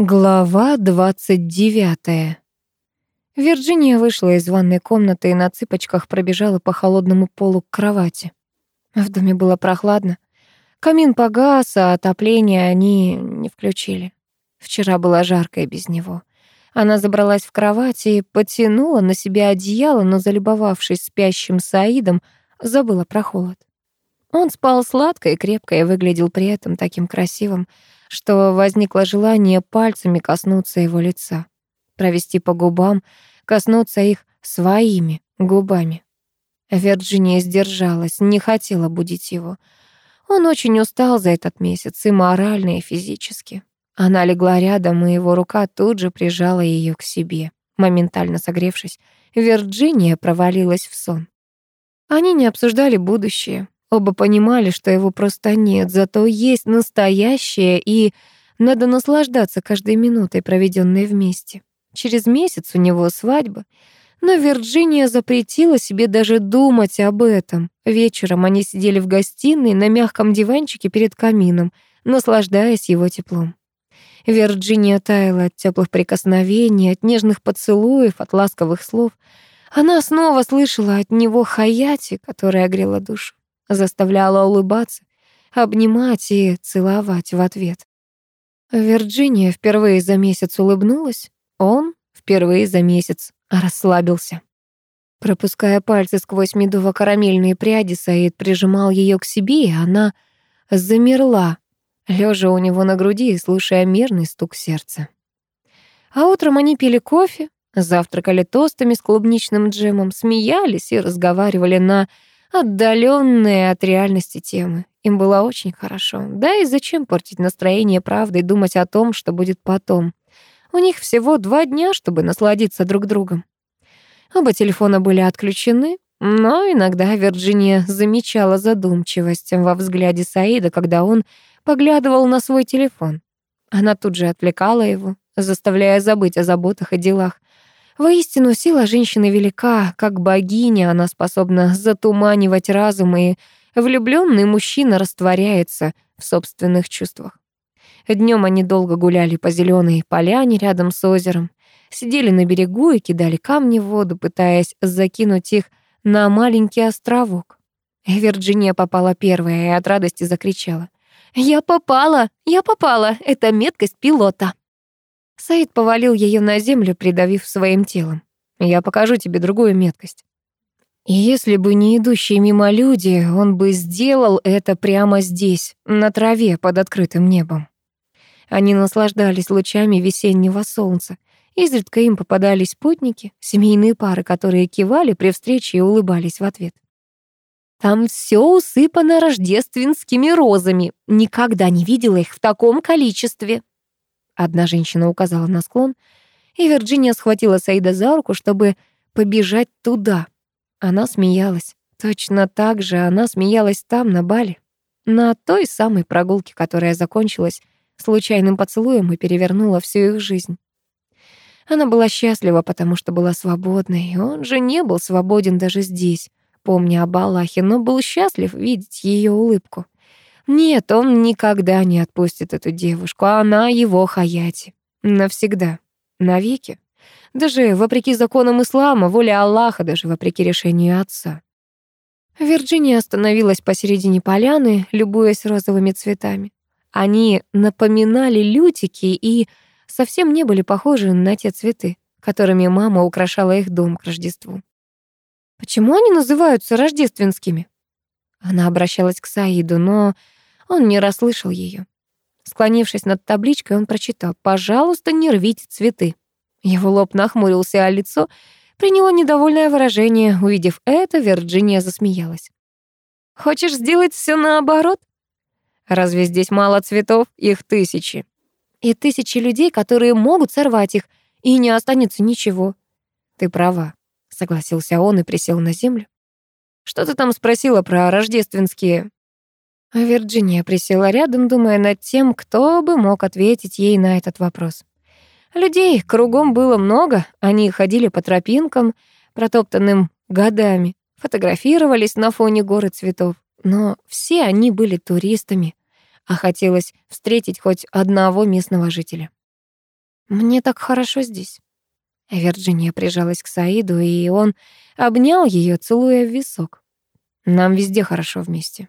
Глава 29. Вирджиния вышла из ванной комнаты и на цыпочках пробежала по холодному полу к кровати. В доме было прохладно. Камин погас, а отопление они не включили. Вчера было жарко и без него. Она забралась в кровать и потянула на себя одеяло, но, залюбовавшись спящим Саидом, забыла про холод. Он спал сладко и крепко и выглядел при этом таким красивым, что возникло желание пальцами коснуться его лица, провести по губам, коснуться их своими губами. Вирджиния сдержалась, не хотела будить его. Он очень устал за этот месяц, и морально, и физически. Она легла рядом, и его рука тут же прижала ее к себе. Моментально согревшись, Вирджиния провалилась в сон. Они не обсуждали будущее. Оба понимали, что его просто нет, зато есть настоящее, и надо наслаждаться каждой минутой, проведенной вместе. Через месяц у него свадьба, но Вирджиния запретила себе даже думать об этом. Вечером они сидели в гостиной на мягком диванчике перед камином, наслаждаясь его теплом. Вирджиния таяла от теплых прикосновений, от нежных поцелуев, от ласковых слов. Она снова слышала от него хаяти, которая грела душу заставляла улыбаться, обнимать и целовать в ответ. Вирджиния впервые за месяц улыбнулась, он впервые за месяц расслабился. Пропуская пальцы сквозь медово-карамельные пряди, Саид прижимал ее к себе, и она замерла, лежа у него на груди и слушая мерный стук сердца. А утром они пили кофе, завтракали тостами с клубничным джемом, смеялись и разговаривали на отдаленные от реальности темы. Им было очень хорошо. Да и зачем портить настроение правдой думать о том, что будет потом? У них всего два дня, чтобы насладиться друг другом. Оба телефона были отключены, но иногда Вирджиния замечала задумчивость во взгляде Саида, когда он поглядывал на свой телефон. Она тут же отвлекала его, заставляя забыть о заботах и делах. Воистину, сила женщины велика, как богиня, она способна затуманивать разум, и влюбленный мужчина растворяется в собственных чувствах. Днем они долго гуляли по зеленой поляне рядом с озером, сидели на берегу и кидали камни в воду, пытаясь закинуть их на маленький островок. Вирджиния попала первая и от радости закричала. «Я попала! Я попала! Это меткость пилота!» Саид повалил ее на землю, придавив своим телом. «Я покажу тебе другую меткость». И если бы не идущие мимо люди, он бы сделал это прямо здесь, на траве под открытым небом. Они наслаждались лучами весеннего солнца. Изредка им попадались спутники, семейные пары, которые кивали при встрече и улыбались в ответ. Там все усыпано рождественскими розами. Никогда не видела их в таком количестве. Одна женщина указала на склон, и Вирджиния схватила Саида за руку, чтобы побежать туда. Она смеялась. Точно так же она смеялась там, на Бали. На той самой прогулке, которая закончилась случайным поцелуем и перевернула всю их жизнь. Она была счастлива, потому что была свободной. Он же не был свободен даже здесь, помня об Аллахе, но был счастлив видеть ее улыбку. Нет, он никогда не отпустит эту девушку, а она его Хаяти. Навсегда. Навеки. Даже вопреки законам ислама, воле Аллаха, даже вопреки решению отца. Вирджиния остановилась посередине поляны, любуясь розовыми цветами. Они напоминали лютики и совсем не были похожи на те цветы, которыми мама украшала их дом к Рождеству. Почему они называются рождественскими? Она обращалась к Саиду, но он не расслышал ее. Склонившись над табличкой, он прочитал «Пожалуйста, не рвите цветы». Его лоб нахмурился, а лицо приняло недовольное выражение. Увидев это, Вирджиния засмеялась. «Хочешь сделать все наоборот? Разве здесь мало цветов? Их тысячи. И тысячи людей, которые могут сорвать их, и не останется ничего. Ты права, согласился он и присел на землю. Что ты там спросила про рождественские Вирджиния присела рядом, думая над тем, кто бы мог ответить ей на этот вопрос. Людей кругом было много, они ходили по тропинкам, протоптанным годами, фотографировались на фоне горы цветов, но все они были туристами, а хотелось встретить хоть одного местного жителя. Мне так хорошо здесь». Вирджиния прижалась к Саиду, и он обнял ее, целуя в висок. «Нам везде хорошо вместе».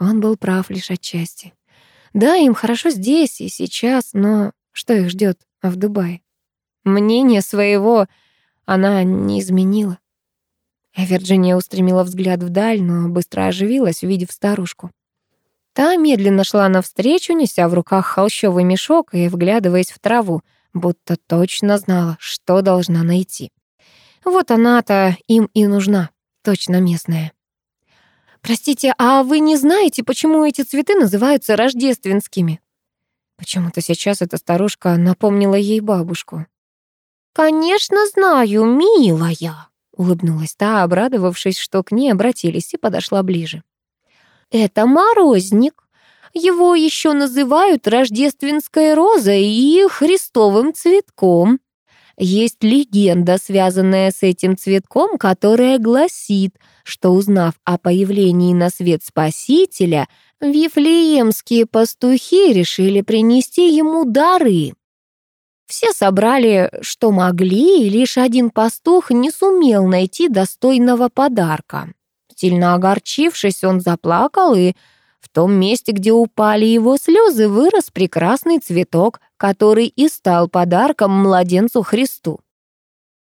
Он был прав лишь отчасти. Да, им хорошо здесь и сейчас, но что их ждет в Дубае? Мнение своего она не изменила. Вирджиния устремила взгляд вдаль, но быстро оживилась, увидев старушку. Та медленно шла навстречу, неся в руках холщовый мешок и вглядываясь в траву, будто точно знала, что должна найти. Вот она-то им и нужна, точно местная. «Простите, а вы не знаете, почему эти цветы называются рождественскими?» Почему-то сейчас эта старушка напомнила ей бабушку. «Конечно знаю, милая», — улыбнулась та, обрадовавшись, что к ней обратились, и подошла ближе. «Это морозник. Его еще называют рождественской розой и христовым цветком. Есть легенда, связанная с этим цветком, которая гласит, что, узнав о появлении на свет Спасителя, вифлеемские пастухи решили принести ему дары. Все собрали, что могли, и лишь один пастух не сумел найти достойного подарка. Сильно огорчившись, он заплакал, и в том месте, где упали его слезы, вырос прекрасный цветок, который и стал подарком младенцу Христу.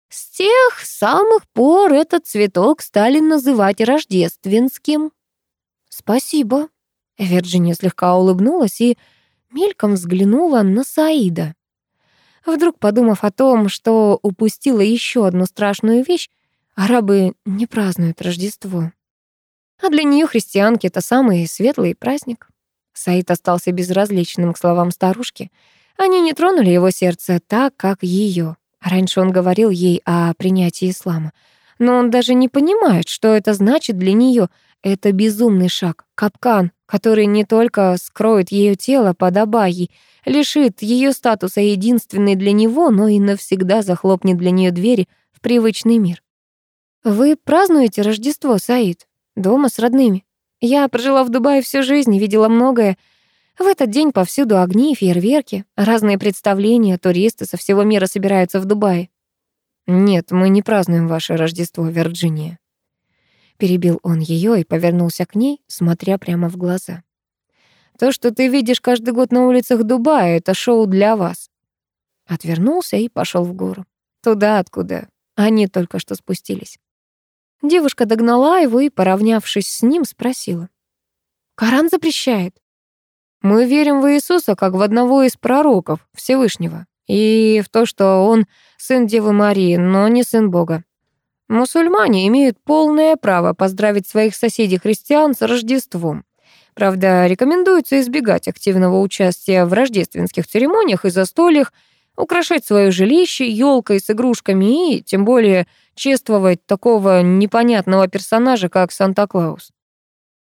С тех самых пор этот цветок стали называть рождественским. «Спасибо». Вирджиния слегка улыбнулась и мельком взглянула на Саида. Вдруг, подумав о том, что упустила еще одну страшную вещь, арабы не празднуют Рождество. А для нее христианки это самый светлый праздник. Саид остался безразличным к словам старушки. Они не тронули его сердце так, как ее. Раньше он говорил ей о принятии ислама. Но он даже не понимает, что это значит для нее. Это безумный шаг, капкан, который не только скроет ее тело под абайей, лишит ее статуса единственной для него, но и навсегда захлопнет для нее двери в привычный мир. «Вы празднуете Рождество, Саид? Дома с родными? Я прожила в Дубае всю жизнь и видела многое. В этот день повсюду огни, фейерверки, разные представления, туристы со всего мира собираются в Дубае. Нет, мы не празднуем ваше Рождество, Вирджиния. Перебил он ее и повернулся к ней, смотря прямо в глаза. То, что ты видишь каждый год на улицах Дубая, это шоу для вас. Отвернулся и пошел в гору. Туда, откуда они только что спустились. Девушка догнала его и, поравнявшись с ним, спросила. «Коран запрещает». «Мы верим в Иисуса как в одного из пророков Всевышнего и в то, что он сын Девы Марии, но не сын Бога. Мусульмане имеют полное право поздравить своих соседей-христиан с Рождеством. Правда, рекомендуется избегать активного участия в рождественских церемониях и застольях, украшать свое жилище елкой с игрушками и, тем более, чествовать такого непонятного персонажа, как Санта-Клаус.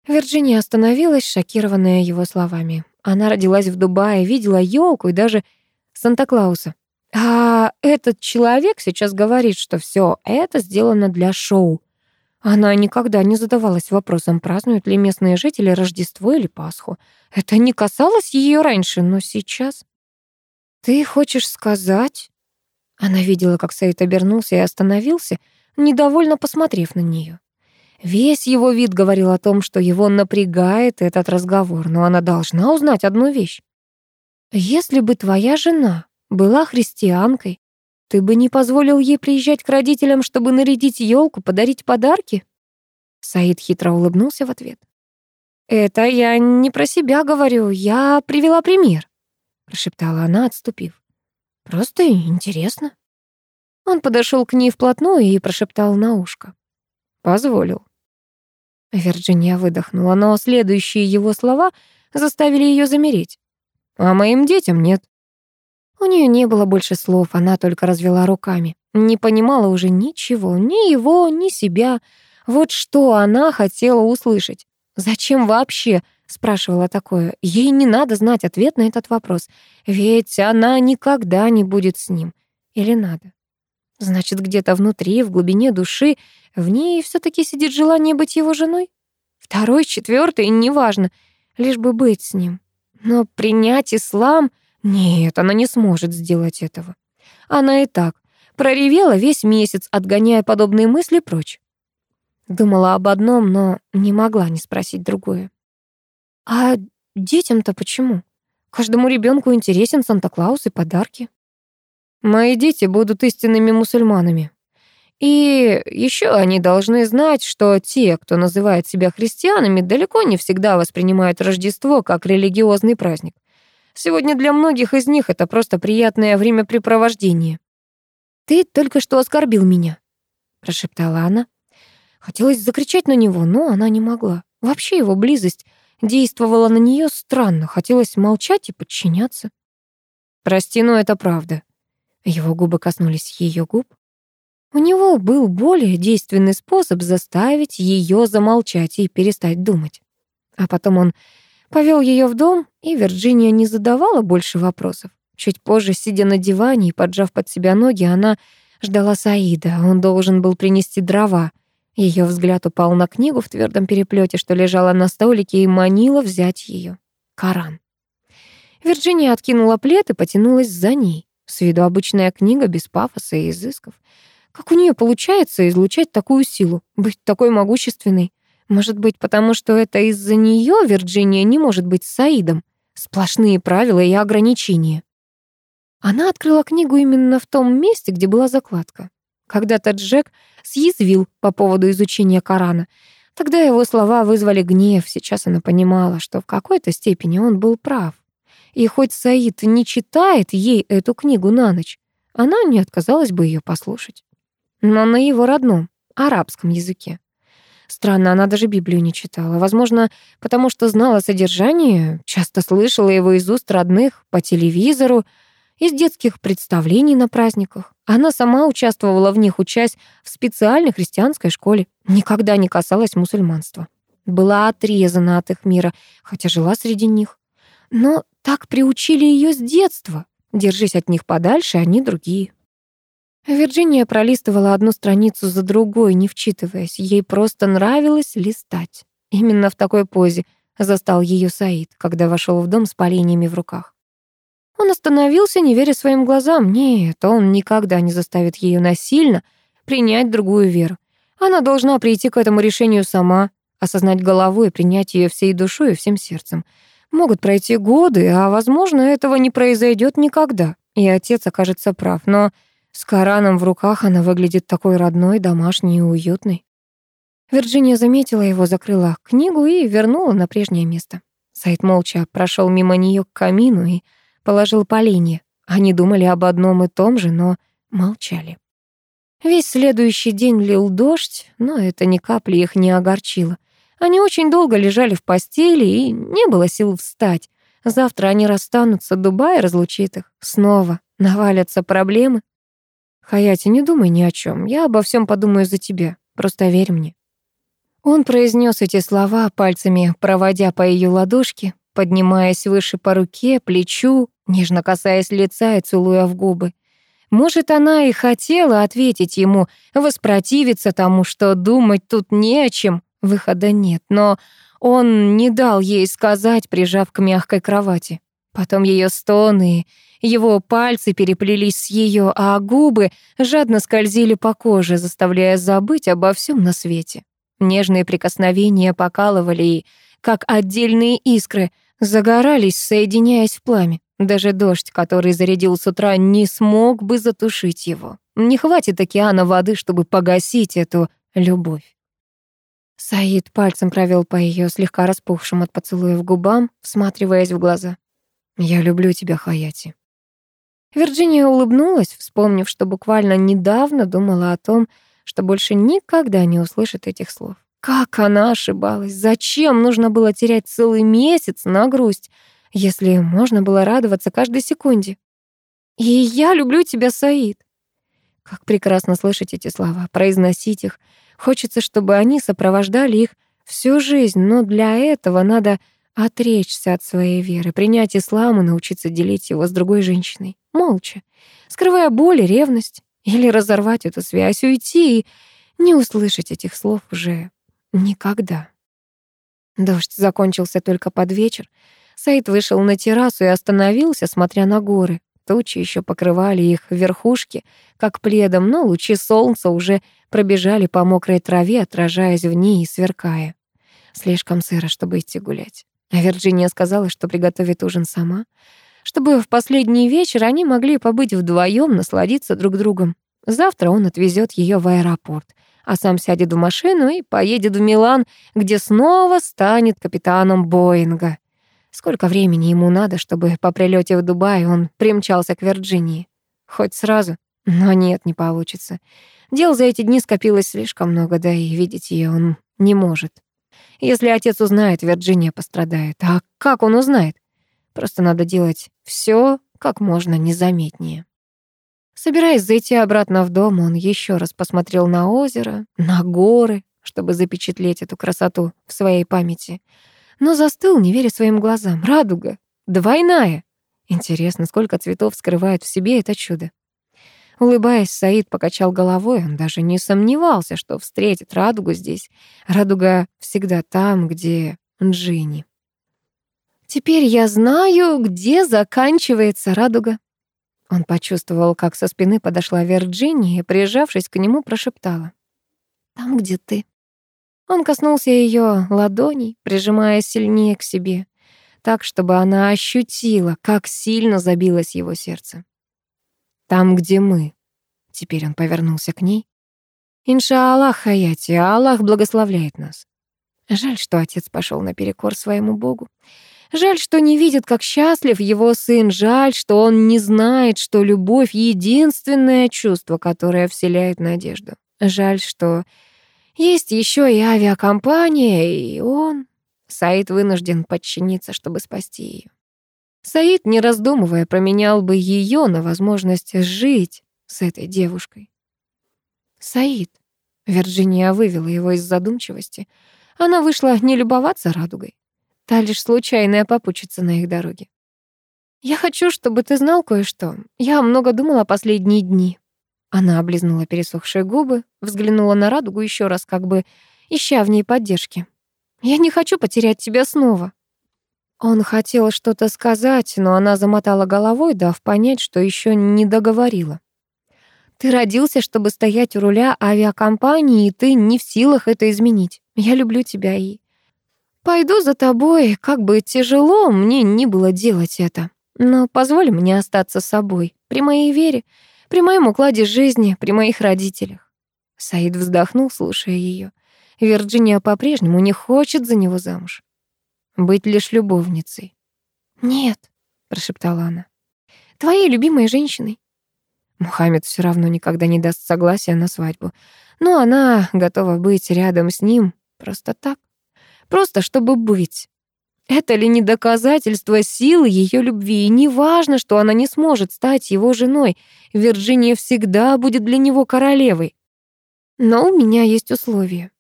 Вирджиния остановилась, шокированная его словами. Она родилась в Дубае, видела елку и даже Санта-Клауса. А этот человек сейчас говорит, что все это сделано для шоу. Она никогда не задавалась вопросом, празднуют ли местные жители Рождество или Пасху. Это не касалось ее раньше, но сейчас... «Ты хочешь сказать...» Она видела, как Саид обернулся и остановился, недовольно посмотрев на нее. Весь его вид говорил о том, что его напрягает этот разговор, но она должна узнать одну вещь. «Если бы твоя жена была христианкой, ты бы не позволил ей приезжать к родителям, чтобы нарядить елку, подарить подарки? Саид хитро улыбнулся в ответ. Это я не про себя говорю, я привела пример, прошептала она, отступив. Просто интересно. Он подошел к ней вплотную и прошептал на ушко. Позволил. Вирджиния выдохнула, но следующие его слова заставили ее замереть. А моим детям нет. У нее не было больше слов, она только развела руками. Не понимала уже ничего, ни его, ни себя. Вот что она хотела услышать. «Зачем вообще?» — спрашивала такое. Ей не надо знать ответ на этот вопрос, ведь она никогда не будет с ним. Или надо? Значит, где-то внутри, в глубине души, в ней все таки сидит желание быть его женой? Второй, четвертый, неважно, лишь бы быть с ним. Но принять ислам Нет, она не сможет сделать этого. Она и так проревела весь месяц, отгоняя подобные мысли прочь. Думала об одном, но не могла не спросить другое. А детям-то почему? Каждому ребенку интересен Санта-Клаус и подарки. Мои дети будут истинными мусульманами. И еще они должны знать, что те, кто называет себя христианами, далеко не всегда воспринимают Рождество как религиозный праздник. Сегодня для многих из них это просто приятное времяпрепровождение. «Ты только что оскорбил меня», — прошептала она. Хотелось закричать на него, но она не могла. Вообще его близость действовала на нее странно. Хотелось молчать и подчиняться. «Прости, но это правда». Его губы коснулись ее губ. У него был более действенный способ заставить ее замолчать и перестать думать. А потом он повел ее в дом, и Вирджиния не задавала больше вопросов. Чуть позже, сидя на диване и поджав под себя ноги, она ждала Саида. Он должен был принести дрова. Ее взгляд упал на книгу в твердом переплете, что лежала на столике, и манила взять ее. Коран. Вирджиния откинула плед и потянулась за ней. С виду обычная книга, без пафоса и изысков. Как у нее получается излучать такую силу, быть такой могущественной? Может быть, потому что это из-за нее Вирджиния не может быть Саидом? Сплошные правила и ограничения. Она открыла книгу именно в том месте, где была закладка. Когда-то Джек съязвил по поводу изучения Корана. Тогда его слова вызвали гнев, сейчас она понимала, что в какой-то степени он был прав. И хоть Саид не читает ей эту книгу на ночь, она не отказалась бы ее послушать. Но на его родном, арабском языке. Странно, она даже Библию не читала. Возможно, потому что знала содержание, часто слышала его из уст родных, по телевизору, из детских представлений на праздниках. Она сама участвовала в них, учась в специальной христианской школе. Никогда не касалась мусульманства. Была отрезана от их мира, хотя жила среди них. Но так приучили ее с детства. Держись от них подальше, они другие. Вирджиния пролистывала одну страницу за другой, не вчитываясь. Ей просто нравилось листать. Именно в такой позе застал ее Саид, когда вошел в дом с поленьями в руках. Он остановился, не веря своим глазам. Нет, он никогда не заставит ее насильно принять другую веру. Она должна прийти к этому решению сама, осознать головой и принять ее всей душой и всем сердцем. Могут пройти годы, а, возможно, этого не произойдет никогда. И отец окажется прав, но с Кораном в руках она выглядит такой родной, домашней и уютной. Вирджиния заметила его, закрыла книгу и вернула на прежнее место. Сайд молча прошел мимо нее к камину и положил поленье. Они думали об одном и том же, но молчали. Весь следующий день лил дождь, но это ни капли их не огорчило. Они очень долго лежали в постели, и не было сил встать. Завтра они расстанутся, Дубай разлучит их. Снова навалятся проблемы. «Хаяти, не думай ни о чем. Я обо всем подумаю за тебя. Просто верь мне». Он произнес эти слова, пальцами проводя по ее ладошке, поднимаясь выше по руке, плечу, нежно касаясь лица и целуя в губы. Может, она и хотела ответить ему, воспротивиться тому, что думать тут не о чем, выхода нет, но он не дал ей сказать, прижав к мягкой кровати. Потом ее стоны, его пальцы переплелись с ее, а губы жадно скользили по коже, заставляя забыть обо всем на свете. Нежные прикосновения покалывали и, как отдельные искры, загорались, соединяясь в пламя. Даже дождь, который зарядил с утра, не смог бы затушить его. Не хватит океана воды, чтобы погасить эту любовь. Саид пальцем провел по ее слегка распухшим от поцелуев губам, всматриваясь в глаза. «Я люблю тебя, Хаяти». Вирджиния улыбнулась, вспомнив, что буквально недавно думала о том, что больше никогда не услышит этих слов. Как она ошибалась? Зачем нужно было терять целый месяц на грусть, если можно было радоваться каждой секунде? И я люблю тебя, Саид. Как прекрасно слышать эти слова, произносить их. Хочется, чтобы они сопровождали их всю жизнь, но для этого надо отречься от своей веры, принять ислам и научиться делить его с другой женщиной. Молча, скрывая боль и ревность. Или разорвать эту связь, уйти и не услышать этих слов уже Никогда. Дождь закончился только под вечер. Саид вышел на террасу и остановился, смотря на горы. Тучи еще покрывали их верхушки, как пледом, но лучи солнца уже пробежали по мокрой траве, отражаясь в ней и сверкая. Слишком сыро, чтобы идти гулять. А Вирджиния сказала, что приготовит ужин сама, чтобы в последний вечер они могли побыть вдвоем, насладиться друг другом. Завтра он отвезет ее в аэропорт, а сам сядет в машину и поедет в Милан, где снова станет капитаном Боинга. Сколько времени ему надо, чтобы по прилете в Дубай он примчался к Вирджинии? Хоть сразу? Но нет, не получится. Дел за эти дни скопилось слишком много, да и видеть ее он не может. Если отец узнает, Вирджиния пострадает. А как он узнает? Просто надо делать все как можно незаметнее. Собираясь зайти обратно в дом, он еще раз посмотрел на озеро, на горы, чтобы запечатлеть эту красоту в своей памяти. Но застыл, не веря своим глазам. Радуга. Двойная. Интересно, сколько цветов скрывает в себе это чудо. Улыбаясь, Саид покачал головой. Он даже не сомневался, что встретит радугу здесь. Радуга всегда там, где Джинни. «Теперь я знаю, где заканчивается радуга», он почувствовал, как со спины подошла Вирджиния и, прижавшись к нему, прошептала. «Там, где ты». Он коснулся ее ладоней, прижимая сильнее к себе, так, чтобы она ощутила, как сильно забилось его сердце. «Там, где мы». Теперь он повернулся к ней. «Иншаллах, Хаяти, Аллах благословляет нас». Жаль, что отец пошел наперекор своему Богу. Жаль, что не видит, как счастлив его сын. Жаль, что он не знает, что любовь — единственное чувство, которое вселяет надежду. Жаль, что есть еще и авиакомпания, и он... Саид вынужден подчиниться, чтобы спасти ее. Саид, не раздумывая, променял бы ее на возможность жить с этой девушкой. Саид. Вирджиния вывела его из задумчивости. Она вышла не любоваться радугой. Та лишь случайная попутчица на их дороге. «Я хочу, чтобы ты знал кое-что. Я много думала последние дни». Она облизнула пересохшие губы, взглянула на радугу еще раз, как бы ища в ней поддержки. «Я не хочу потерять тебя снова». Он хотел что-то сказать, но она замотала головой, дав понять, что еще не договорила. «Ты родился, чтобы стоять у руля авиакомпании, и ты не в силах это изменить. Я люблю тебя и Пойду за тобой, как бы тяжело мне не было делать это. Но позволь мне остаться собой, при моей вере, при моем укладе жизни, при моих родителях. Саид вздохнул, слушая ее. Вирджиния по-прежнему не хочет за него замуж. Быть лишь любовницей. «Нет», — прошептала она, — «твоей любимой женщиной». Мухаммед все равно никогда не даст согласия на свадьбу, но она готова быть рядом с ним просто так. Просто чтобы быть. Это ли не доказательство силы ее любви? И не важно, что она не сможет стать его женой. Вирджиния всегда будет для него королевой. Но у меня есть условия,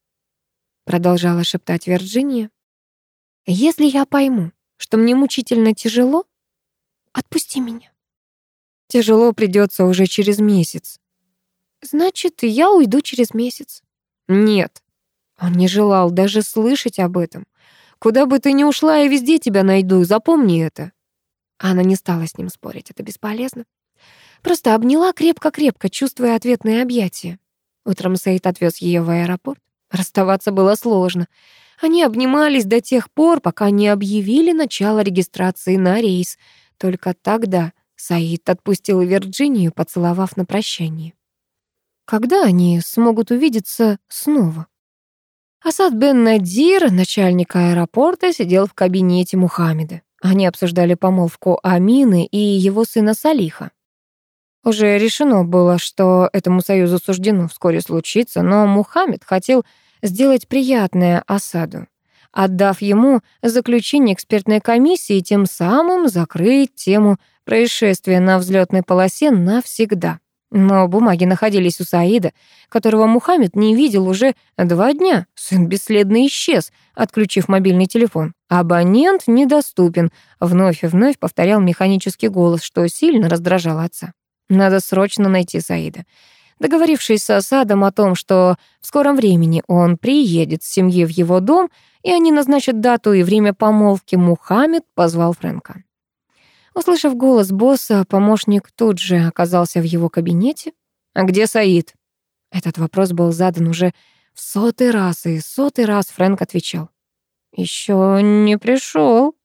продолжала шептать Вирджиния. Если я пойму, что мне мучительно тяжело, отпусти меня. Тяжело придется уже через месяц. Значит, я уйду через месяц. Нет, он не желал даже слышать об этом. «Куда бы ты ни ушла, я везде тебя найду, запомни это». Она не стала с ним спорить, это бесполезно. Просто обняла крепко-крепко, чувствуя ответные объятия. Утром Сейд отвез ее в аэропорт. Расставаться было сложно. Они обнимались до тех пор, пока не объявили начало регистрации на рейс. Только тогда Саид отпустил Вирджинию, поцеловав на прощание. Когда они смогут увидеться снова? Асад бен Надир, начальник аэропорта, сидел в кабинете Мухаммеда. Они обсуждали помолвку Амины и его сына Салиха. Уже решено было, что этому союзу суждено вскоре случиться, но Мухаммед хотел сделать приятное Асаду, отдав ему заключение экспертной комиссии и тем самым закрыть тему происшествия на взлетной полосе навсегда. Но бумаги находились у Саида, которого Мухаммед не видел уже два дня. Сын бесследно исчез, отключив мобильный телефон. «Абонент недоступен», — вновь и вновь повторял механический голос, что сильно раздражал отца. «Надо срочно найти Саида». Договорившись с Асадом о том, что в скором времени он приедет с семьи в его дом, и они назначат дату и время помолвки, Мухаммед позвал Фрэнка. Услышав голос босса, помощник тут же оказался в его кабинете. «А где Саид?» Этот вопрос был задан уже в сотый раз, и сотый раз Фрэнк отвечал. Еще не пришел.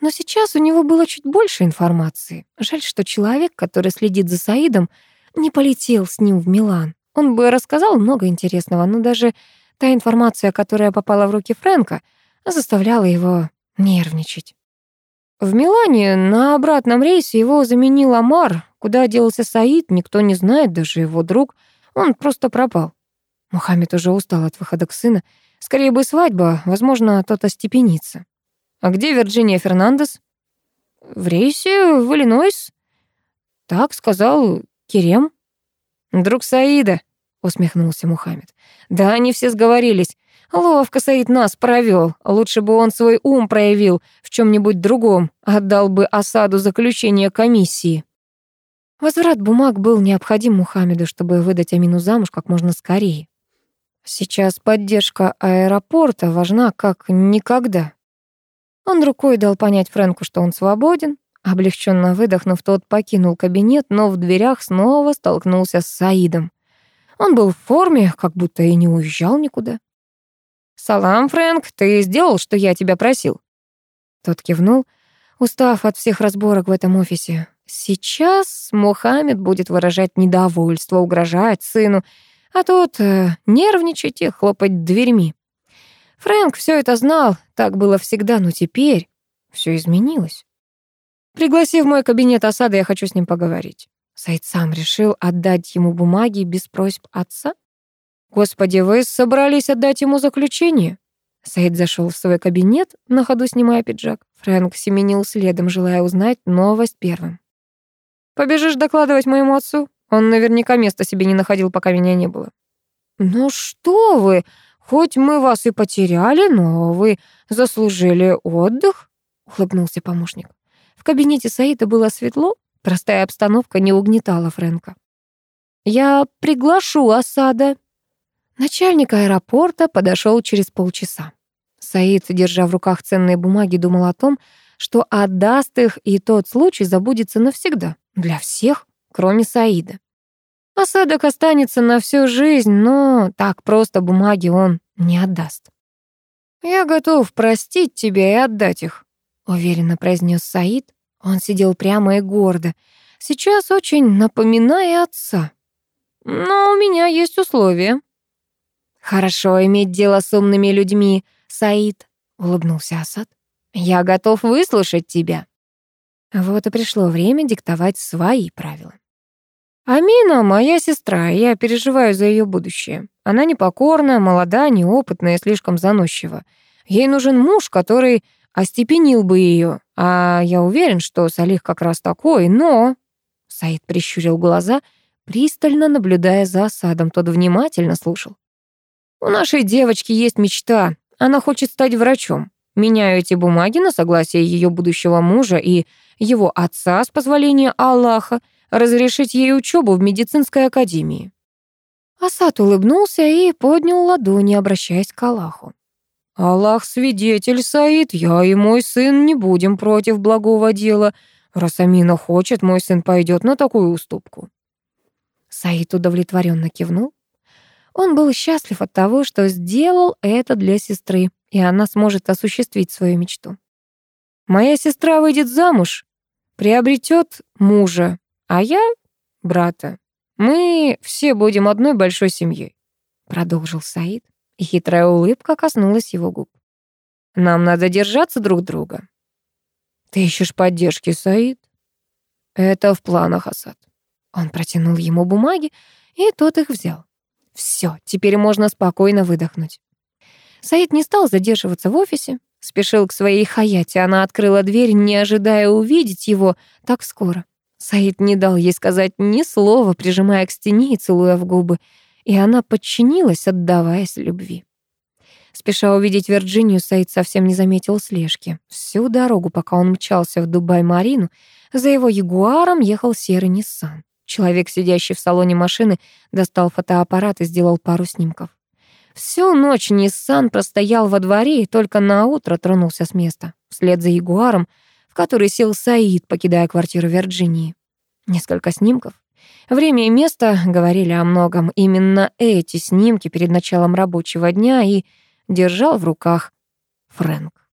Но сейчас у него было чуть больше информации. Жаль, что человек, который следит за Саидом, не полетел с ним в Милан. Он бы рассказал много интересного, но даже та информация, которая попала в руки Фрэнка, заставляла его нервничать. В Милане на обратном рейсе его заменил Амар. Куда делся Саид, никто не знает, даже его друг. Он просто пропал. Мухаммед уже устал от выхода к сына. Скорее бы свадьба, возможно, тот остепенится. А где Вирджиния Фернандес? В рейсе в Иллинойс. Так сказал Керем. Друг Саида, усмехнулся Мухаммед. Да они все сговорились. Ловко Саид нас провел. Лучше бы он свой ум проявил в чем-нибудь другом, отдал бы осаду заключения комиссии. Возврат бумаг был необходим Мухаммеду, чтобы выдать Амину замуж как можно скорее. Сейчас поддержка аэропорта важна как никогда. Он рукой дал понять Фрэнку, что он свободен. Облегченно выдохнув, тот покинул кабинет, но в дверях снова столкнулся с Саидом. Он был в форме, как будто и не уезжал никуда. «Салам, Фрэнк, ты сделал, что я тебя просил?» Тот кивнул, устав от всех разборок в этом офисе. Сейчас Мухаммед будет выражать недовольство, угрожать сыну, а тот э, нервничать и хлопать дверьми. Фрэнк все это знал, так было всегда, но теперь все изменилось. Пригласи в мой кабинет осады, я хочу с ним поговорить. Саид сам решил отдать ему бумаги без просьб отца. «Господи, вы собрались отдать ему заключение?» Саид зашел в свой кабинет, на ходу снимая пиджак. Фрэнк семенил следом, желая узнать новость первым. «Побежишь докладывать моему отцу? Он наверняка места себе не находил, пока меня не было». «Ну что вы, хоть мы вас и потеряли, но вы заслужили отдых», — улыбнулся помощник. В кабинете Саида было светло, простая обстановка не угнетала Фрэнка. «Я приглашу Асада», Начальник аэропорта подошел через полчаса. Саид, держа в руках ценные бумаги, думал о том, что отдаст их, и тот случай забудется навсегда. Для всех, кроме Саида. Осадок останется на всю жизнь, но так просто бумаги он не отдаст. «Я готов простить тебя и отдать их», — уверенно произнес Саид. Он сидел прямо и гордо, сейчас очень напоминая отца. «Но у меня есть условия», «Хорошо иметь дело с умными людьми, Саид», — улыбнулся Асад. «Я готов выслушать тебя». Вот и пришло время диктовать свои правила. «Амина — моя сестра, я переживаю за ее будущее. Она непокорна, молода, неопытная слишком заносчива. Ей нужен муж, который остепенил бы ее, а я уверен, что Салих как раз такой, но...» Саид прищурил глаза, пристально наблюдая за осадом, тот внимательно слушал. У нашей девочки есть мечта. Она хочет стать врачом. Меняю эти бумаги на согласие ее будущего мужа и его отца с позволения Аллаха разрешить ей учебу в медицинской академии. Асад улыбнулся и поднял ладони, обращаясь к Аллаху. «Аллах свидетель, Саид, я и мой сын не будем против благого дела. Раз Амина хочет, мой сын пойдет на такую уступку». Саид удовлетворенно кивнул. Он был счастлив от того, что сделал это для сестры, и она сможет осуществить свою мечту. «Моя сестра выйдет замуж, приобретет мужа, а я — брата. Мы все будем одной большой семьей», — продолжил Саид, и хитрая улыбка коснулась его губ. «Нам надо держаться друг друга». «Ты ищешь поддержки, Саид?» «Это в планах, Асад». Он протянул ему бумаги, и тот их взял. Все, теперь можно спокойно выдохнуть. Саид не стал задерживаться в офисе, спешил к своей Хаяте. Она открыла дверь, не ожидая увидеть его так скоро. Саид не дал ей сказать ни слова, прижимая к стене и целуя в губы, и она подчинилась, отдаваясь любви. Спеша увидеть Вирджинию, Саид совсем не заметил слежки. Всю дорогу, пока он мчался в Дубай-Марину, за его ягуаром ехал серый Ниссан. Человек, сидящий в салоне машины, достал фотоаппарат и сделал пару снимков. Всю ночь Ниссан простоял во дворе и только на утро тронулся с места, вслед за Ягуаром, в который сел Саид, покидая квартиру Вирджинии. Несколько снимков. Время и место говорили о многом. Именно эти снимки перед началом рабочего дня и держал в руках Фрэнк.